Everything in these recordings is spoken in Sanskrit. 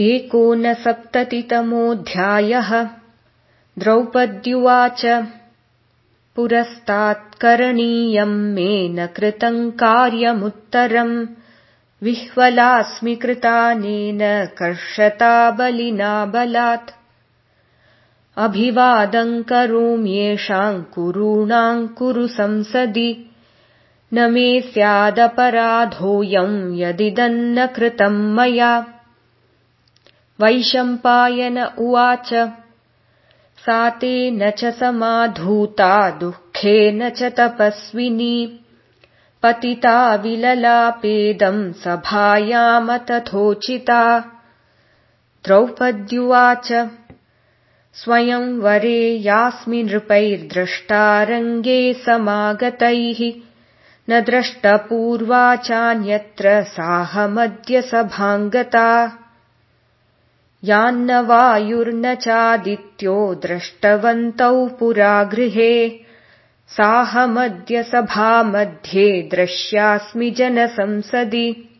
एकोनसप्ततितमोऽध्यायः। द्रौपद्युवाच पुरस्तात्करणीयम् मे न कृतम् कार्यमुत्तरम् विह्वलास्मि कृतानेन कर्षता बलिना बलात्। अभिवादम् करोम्येषाम् कुरूणाम् कुरु संसदि न मे स्यादपराधोऽयम् यदिदन्न कृतम् मया वैशम्पायन उवाच। सा तेन च समाधूता दुःखेन च तपस्विनी। पतिता विललापेदम् सभायाम तथोचिता। द्रौपद्युवाच स्वयंवरे यास्मि नृपैर्द्रष्टारङ्गे समागतैः। न द्रष्टपूर्वा चान्यत्र साहमद्य सभाङ्गता यान्न वायुर्न चादित्यो द्रष्टवन्तौ पुरा गृहे। साहमद्य सभामध्ये द्रश्यास्मि जनसंसदि।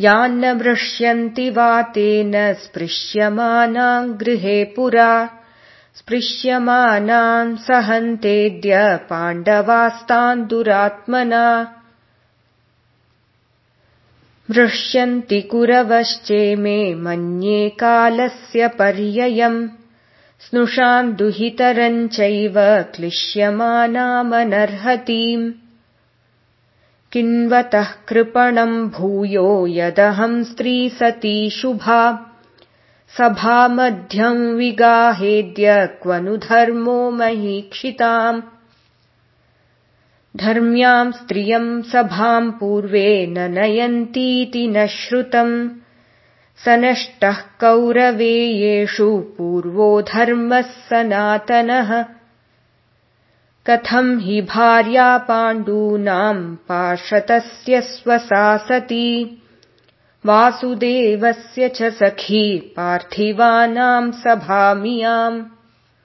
यान्न मृष्यन्ति वा तेन स्पृश्यमानाम् गृहे पुरा। स्पृश्यमानान् सहन्तेद्य पाण्डवास्तान् दुरात्मना मृष्यन्ति कुरवश्चेमे मन्ये कालस्य पर्ययम्। स्नुषाम् दुहितरम् चैव क्लिश्यमानामनर्हतीम्। किन्वतः कृपणम् भूयो यदहम् स्त्री सती शुभा। सभामध्यम् विगाहेद्य क्वनु धर्मो महीक्षिताम् धर्म्याम् स्त्रियम् सभाम् पूर्वे न नयन्तीति न श्रुतम् स नष्टः कौरवेयेषु पूर्वो धर्मः सनातनः। कथम् हि भार्या पाण्डूनाम् पार्षतस्य स्वसा सती वासुदेवस्य च सखी पार्थिवानाम् सभामियाम्